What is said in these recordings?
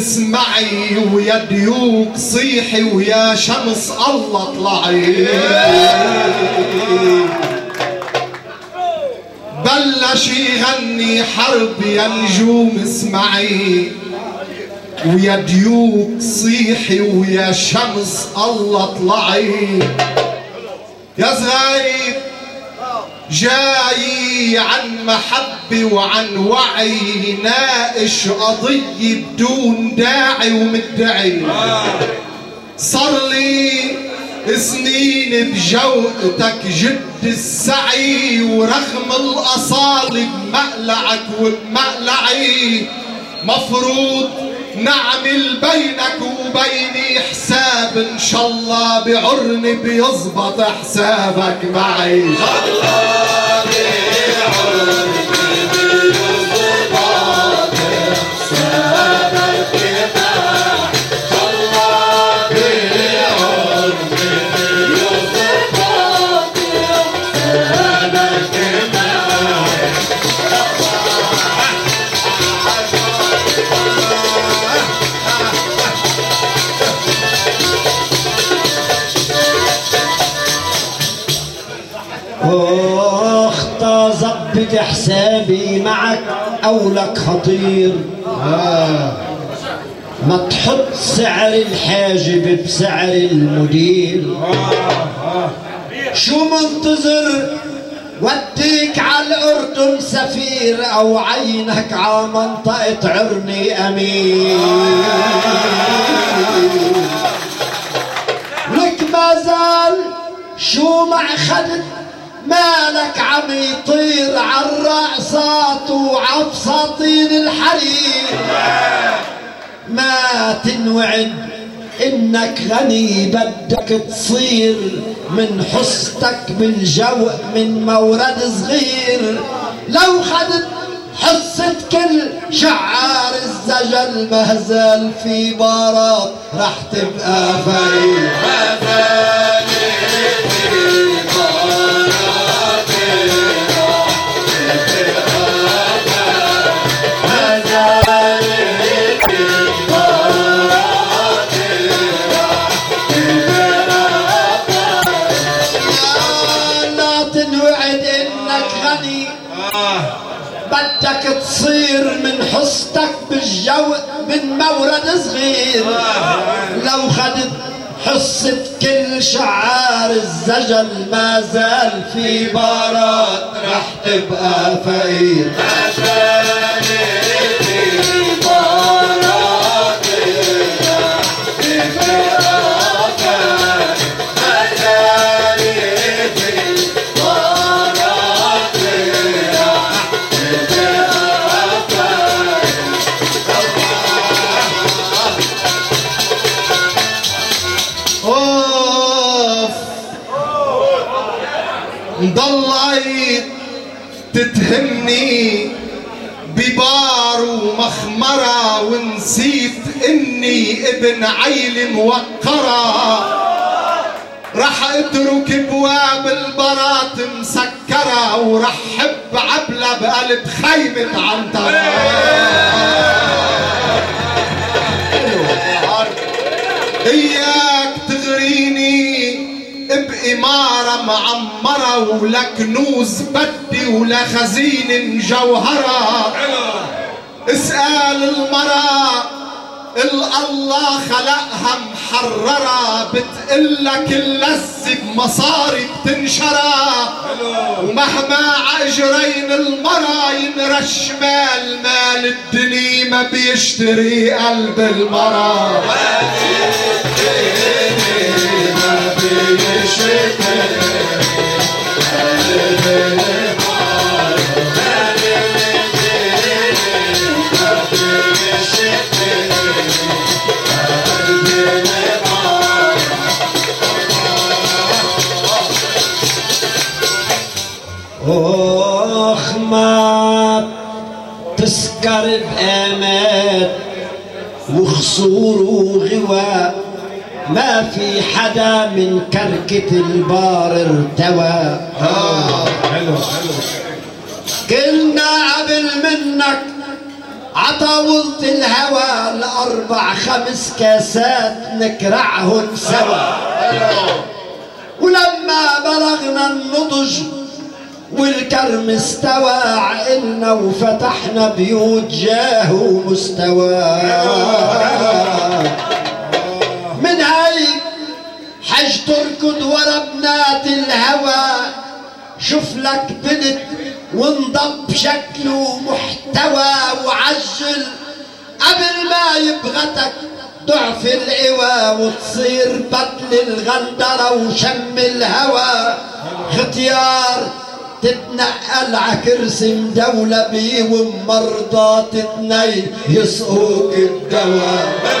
اسمعي ويا ديوك صيحي ويا شمس الله طلعي بلش يغني حرب يا نجوم اسمعي. ويا ديوك صيحي ويا شمس الله طلعي يا صغير جاي عن محبة وعن وعي ناقش قضية بدون داعي ومدعي. صار لي سنين بجوقتك جد السعي ورغم الأصالة بمقلعك وبمقلعي مفروض نعمل بينك وبيني حساب إن شاء الله بعرني بيزبط حسابك معي. ظبط حسابي معك أو لك خطير. آه. ما تحط سعر الحاجب بسعر المدير. شو منتظر؟ وديك على الأردن سفير أو عينك على منطقة عرني أمير. لك ما زال شو مع خدت مالك عم يطير عالرقصات وعبساطين الحرير. ما تنوعد إنك غني بدك تصير من حصتك بالجو من مورد صغير. لو خدت حصة كل شعار الزجل مهزل في بارات رح تبقى فقير من حصتك بالجو من مورد صغير. لو خدت حصة كل شعار الزجل ما زال في بارات رح تبقى فقير إني ابن عيل موقرة رح اترك ابواب البرات مسكرة ورح حب عبلة بقلب خيمة عنترة إياك تغريني بإمارة معمرة ولا كنوز بدي ولا خزين مجوهرة اسأل المرأة الله خلقها محررة بتقلك اللذة بمصاري بتنشرى. ومهما عجرين المرأة ينرش مال مال الدنيا ما بيشتري قلب المرأة اخ حدا من كركة البار ارتوى. آه. كنا قبل عطاولة الهوى الأربع خمس كاسات نكرعهن سوا. ولما بلغنا النضج والكرم استوى عقلنا وفتحنا بيوت جاه ومستوى. حج تركض ورا بنات الهوى. شوف لك بنت وانضب شكله محتوى وعجل. قبل ما يبغتك ضعف القوى وتصير بطل الغندرة وشم الهوى. ختيار تتنقل عكرسي مدولة بيه ومرضى تتنين يسقوك الدواء.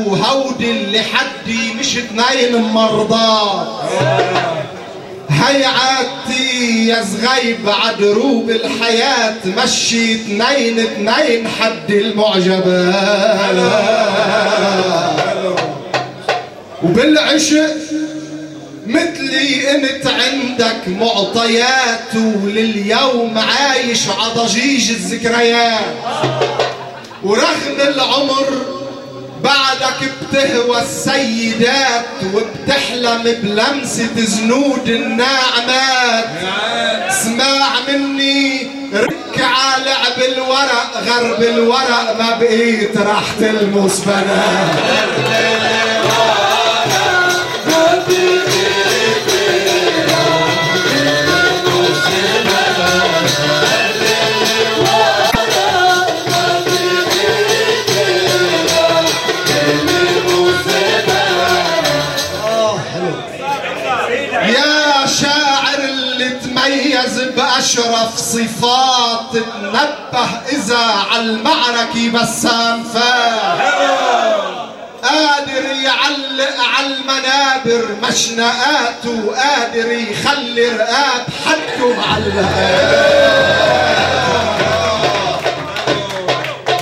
فات وهودي اللي حدي مش اتنين مرضى. هي عادتي يا زغيب عدروب الحياة مشي اتنين اتنين حد المعجبات وبالعشق مثلي انت عندك معطيات ولليوم عايش عضجيج الذكريات. ورغم العمر بعدك بتهوى السيدات وبتحلم بلمسة زنود الناعمات. اسمع مني رك على لعب الورق غرب الورق ما بقيت راح تلمس بنات بأشرف صفات تنبه إذا على المعركة بسام فات قادر يعلق على المنابر مشنقاته قادر يخلي رقاب حده معلقات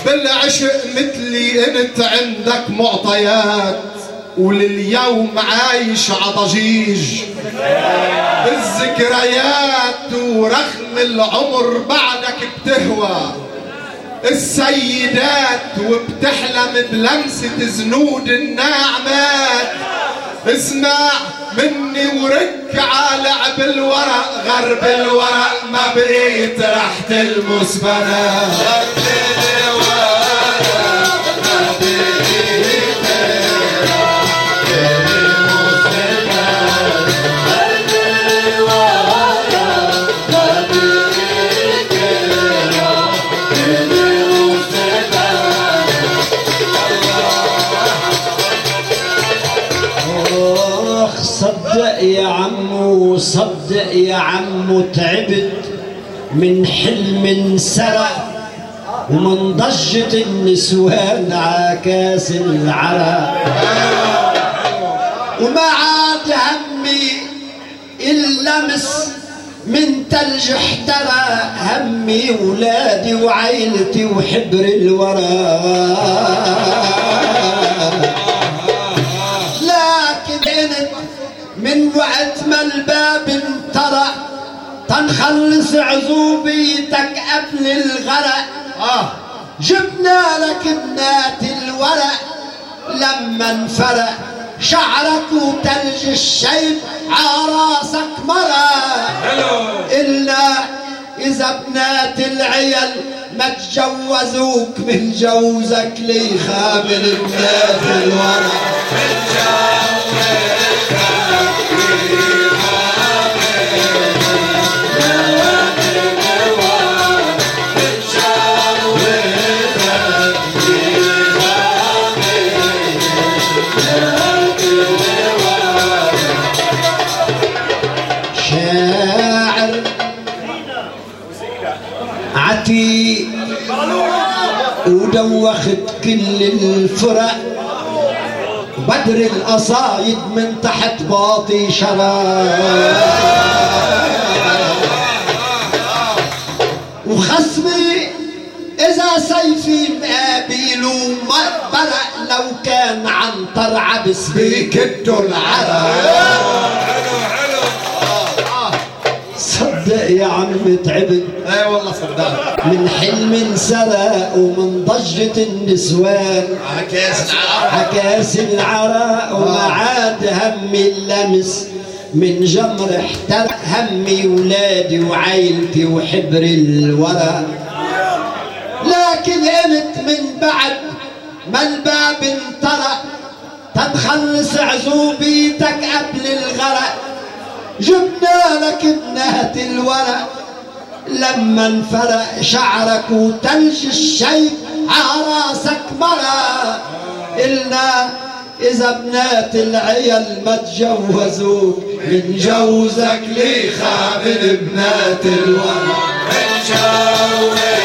بالعشق مثلي انت عندك معطيات. ولليوم عايش عضجيج الذكريات ورغم العمر بعدك بتهوى. السيدات وبتحلم بلمسة زنود الناعمات اسمع مني ورك على الورق. غرب الورق ما بقيت رح تلمس بنات عمو تعبت من حلم سرق ومن ضجة النسوان عكاس العرق وما عاد همي اللمس من تلج احترى همي ولادي وعيلتي وحبر الورى. لكن من وقت ما الباب انطرق تنخلص عزوبيتك قبل الغرق. آه. جبنا لك بنات الورق لما انفرق. شعرك وتلج الشيب عراسك مرق. إلا إذا بنات العيل ما تجوزوك من جوزك لي خامل بنات الورق كل الفرق. بدر القصايد من تحت باطي شراب وخصمي إذا سيفي مقابل وما برق لو كان عنتر عبس بيكدوا العرب صدق يا عم تعبت اي والله صدق من حلم سرق ومن ضجة النسوان عكاس العرب عكاس العراء وما عاد همي اللمس. من جمر احترق همي ولادي وعيلتي وحبر الورق لكن قلت من بعد ما الباب انطرق تنخلص عزوبيتك قبل الغرق. جبنا لك ابنة الورق لما انفرق شعرك وتلج الشيب عراسك مرق قلنا إذا بنات العيال ما تجوزوك بنجوزك ليه خابل بنات الورق اوف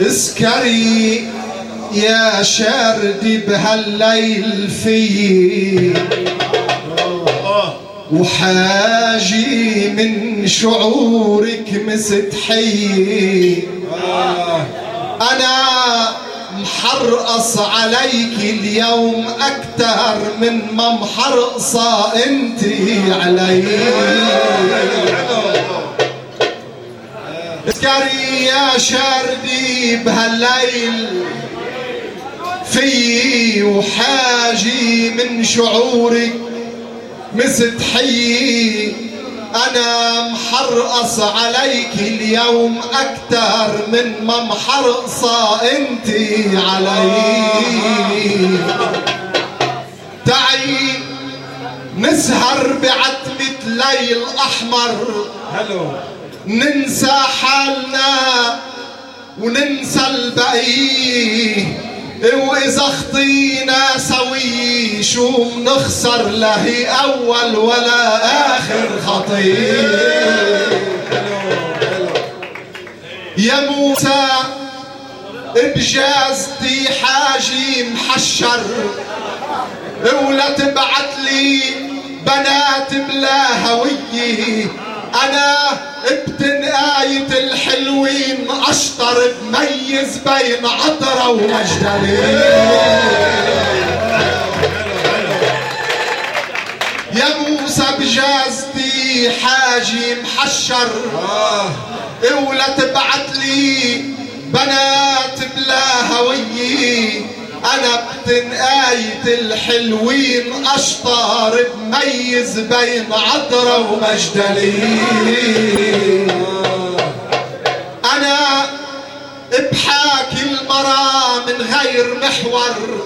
اسكري يا شاردي بهالليل في وحاجي من شعورك مستحي أنا محرقص عليك اليوم أكتر من ما محرقصة أنت علي. اسكري يا شاردي بهالليل في وحاجي من شعورك مستحيي أنا محرقص عليك اليوم أكتر من ما محرقصة انت علي تعي نسهر بعتمة ليل أحمر. ننسى حالنا وننسى البقيه وإذا خطينا سوي شو منخسر هي أول ولا آخر خطيه يا موسى بجازتي حاجي محشر. ولا تبعت لي بنات بلا هوية. أنا ابتن آية الحلوين أشطر بميز بين عطرة ومجدلين. يا موسى بجازتي حاجي محشر. ولا تبعت لي بنات بلا هويه أنا ابتن آية الحلوين اشطر بميز بين عطرة ومجدلين. أنا بحاكي المرا من غير محور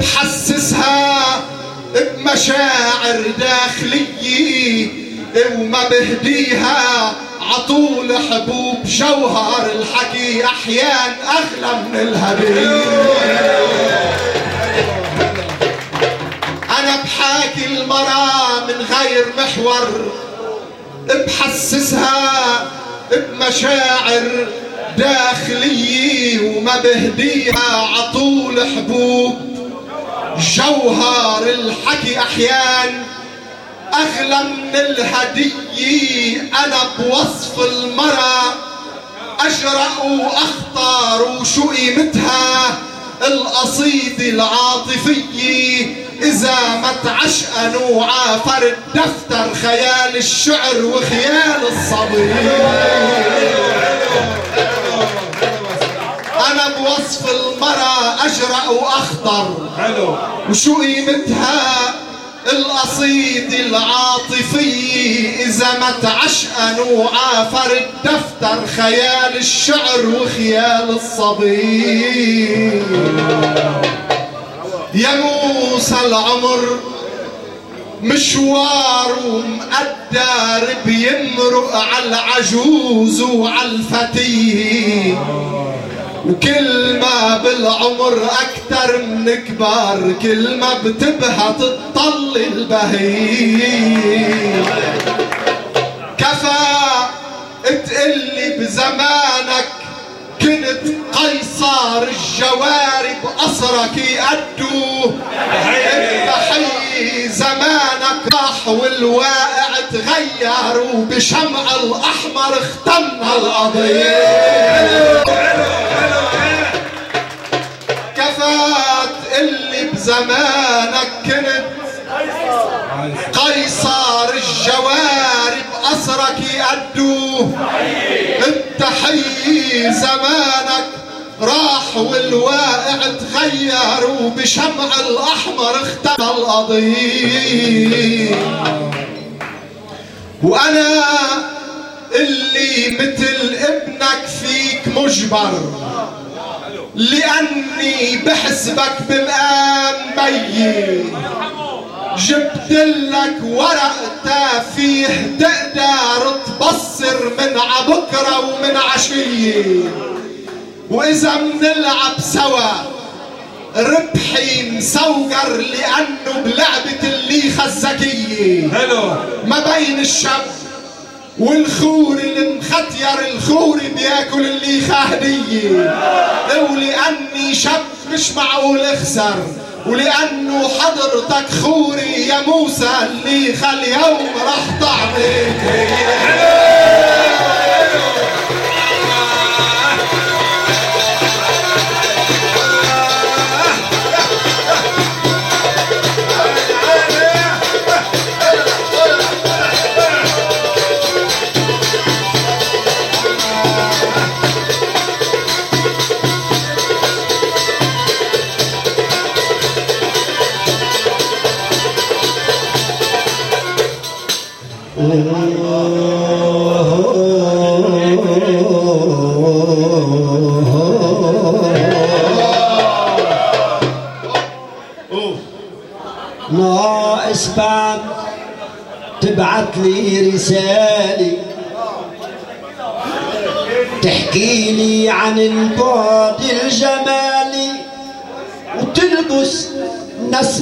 بحسسها بمشاعر داخلية وما بهديها عطول حبوب جوهر الحكي أحيان أغلى من الهدية المرا من غير محور بحسسها بمشاعر داخلية وما بهديها عطول حبوب. جوهر الحكي أحيان أغلى من الهدية. أنا بوصف المرأة أجرأ واختار وشو قيمتها؟ القصيدة العاطفية إذا ما تعشقنوا عافر الدفتر خيال الشعر وخيال الصبي أنا بوصف المرأة أجرأ وأخطر. حلو. وشو قيمتها؟ القصيد العاطفي. إذا ما تعشقن وعافر الدفتر خيال الشعر وخيال الصبي يا موسى العمر مشوار ومقدر بيمرق على العجوز وعلى الفتي وكل ما بالعمر أكتر من كبار كل ما بتبهى تطل البهي كفى تقلي بزمانك كنت قيصر الجوارب أسرك يأدوا التحيي زمانك راح والواقع تغير وبشمع الأحمر اختمنا القضية. كفات اللي بزمانك كنت. قيصر الجوارب أسرك يأدوه. التحيي زمانك راح والواقع تغير وبشمع الأحمر اختفى القضية وأنا اللي مثل ابنك فيك مجبر لأني بحسبك بمقام ميت. جبت لك ورق فيه تقدر تبصر من عبكرة ومن عشية. وإذا منلعب سوا ربحي مسوقر لأنه بلعبة الليخة الذكية حلو. ما بين الشاب والخور المختير الخور بياكل اللي هدية ولأني شاب مش معقول أخسر ولأنه حضرتك خوري يا موسى اللي اليوم راح تعطيك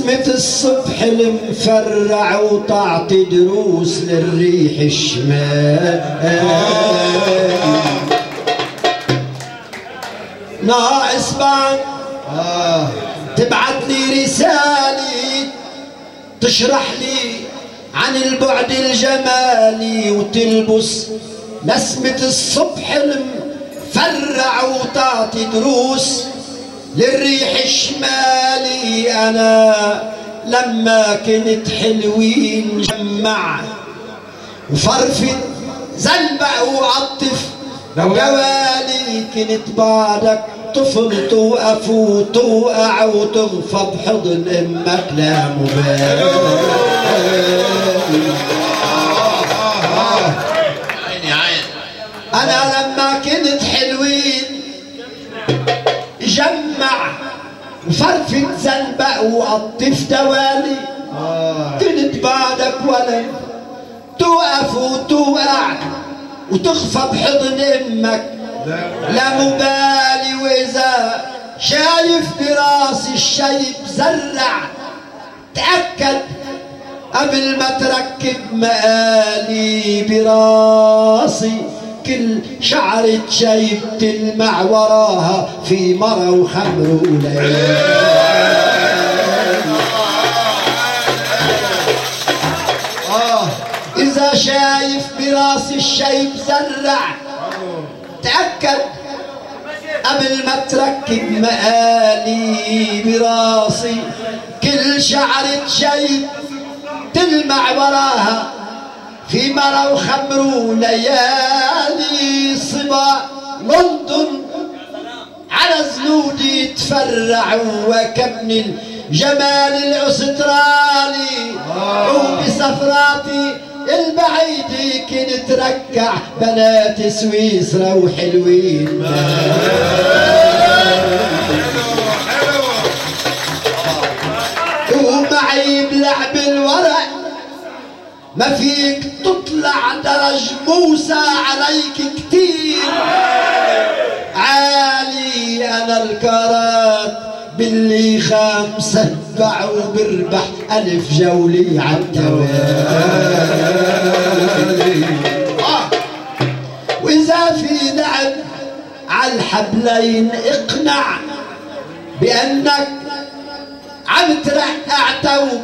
نسمة الصبح المفرع وتعطي دروس للريح الشمال. ناقص بعد تبعت لي رسالة تشرح لي عن البعد الجمالي وتلبس نسمة الصبح المفرع وتعطي دروس للريح الشمالي أنا لما كنت حلوين جمع. وفرفت زلبق وعطف جوالي كنت بعدك طفل توقف وتوقع وتغفى بحضن أمك لا مبالي. وفرفت زنبق وقطف دوالي كنت بعدك ولد توقف وتوقع وتخفى بحضن أمك. لا مبالي وإذا شايف براسي الشيب زرع. تأكد قبل ما تركب مقالي براسي. كل شعرة شيب تلمع وراها في مرة وخمر وليالي. آه شايف براسي الشيب زرع تأكد قبل ما تركب مقالي براسي. كل شعرة شيب تلمع وراها في مرة وخمر وليالي صبا لندن على زنودي تفرعوا وكبني الجمال الأسترالي وبسفراتي البعيدة كنت ركع بنات سويسرا وحلوين ومعي بلعب الورق ما فيك تطلع درج موسى عليك كتير. عالي أنا الكرات باللي خمسة سبع وبربح ألف جولي عالتوالي وإذا في لعب عالحبلين اقنع بأنك عم ترقع توب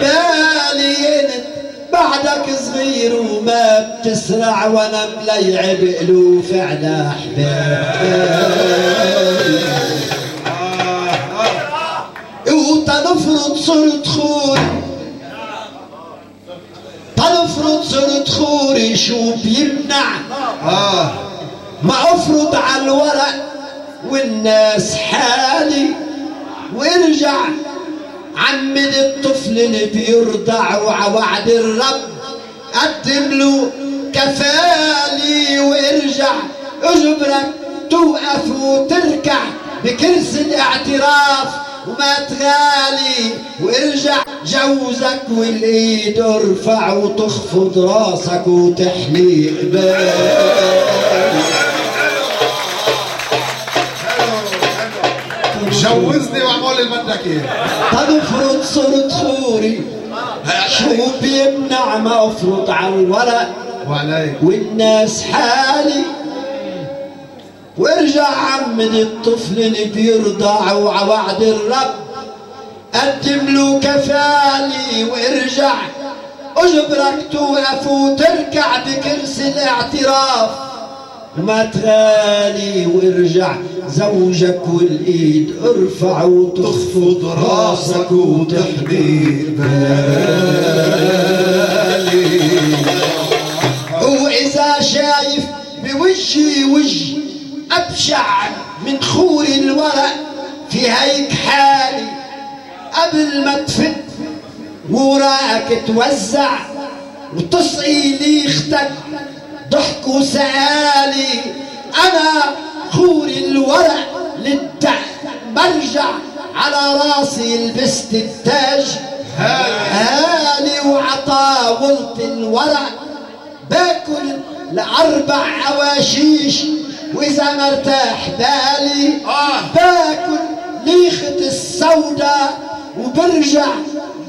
بالي انت بعدك صغير وما بتسرع وأنا مليعب الوف على احبابي وتنفرض صرت خوري. تنفرض صرت خوري شو بيمنع. ما افرض على الورق والناس حالي. وارجع عمد الطفل اللي بيرضع وعوعد الرب. قدم له كفالي وارجع. اجبرك توقف وتركع بكرسي الاعتراف وما تغالي وارجع. جوزك والايد ارفع وتخفض راسك وتحلي قبالي جوزني واعمل اللي بدك اياه تنفرض صرت خوري. شو بيمنع ما افرض على الورق وعليك. والناس حالي. وارجع عمد الطفل اللي بيرضع وعوعد الرب. قدم له كفالي وارجع. أجبرك توقف وتركع بكرسي الاعتراف. وما تغالي وارجع زوجك والإيد ارفع وتخفض راسك وتحضير بالي وإذا شايف بوجهي وجه أبشع من خور الورق في هيك حالي قبل ما تفت وراك توزع وتسقي ليختك ضحك وسآلي أنا خور الورق للدع برجع على راسي لبست التاج. هالي وعطاولت الورق باكل لأربع عواشيش. وإذا مرتاح بالي باكل ليخة السوداء. وبرجع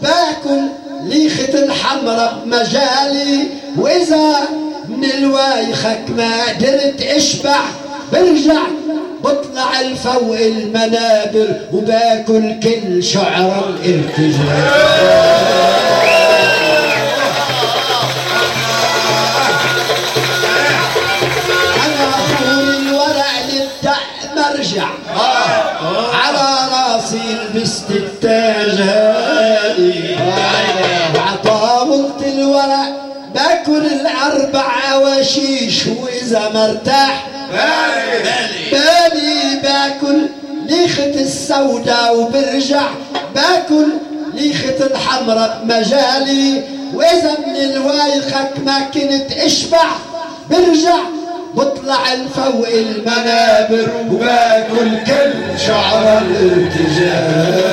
باكل ليخة الحمراء بمجالي. وإذا من الوايخك ما قدرت اشبع برجع بطلع لفوق المنابر وباكل كل شعر الارتجال مرجع على راسي لبست التاج. الاربع عواشيش وإذا مرتاح بالي باكل ليخة السوداء وبرجع. باكل ليخة الحمراء بمجالي. وإذا من الوايخك ما كنت إشبع. برجع بطلع لفوق المنابر. وباكل كل شعر الارتجال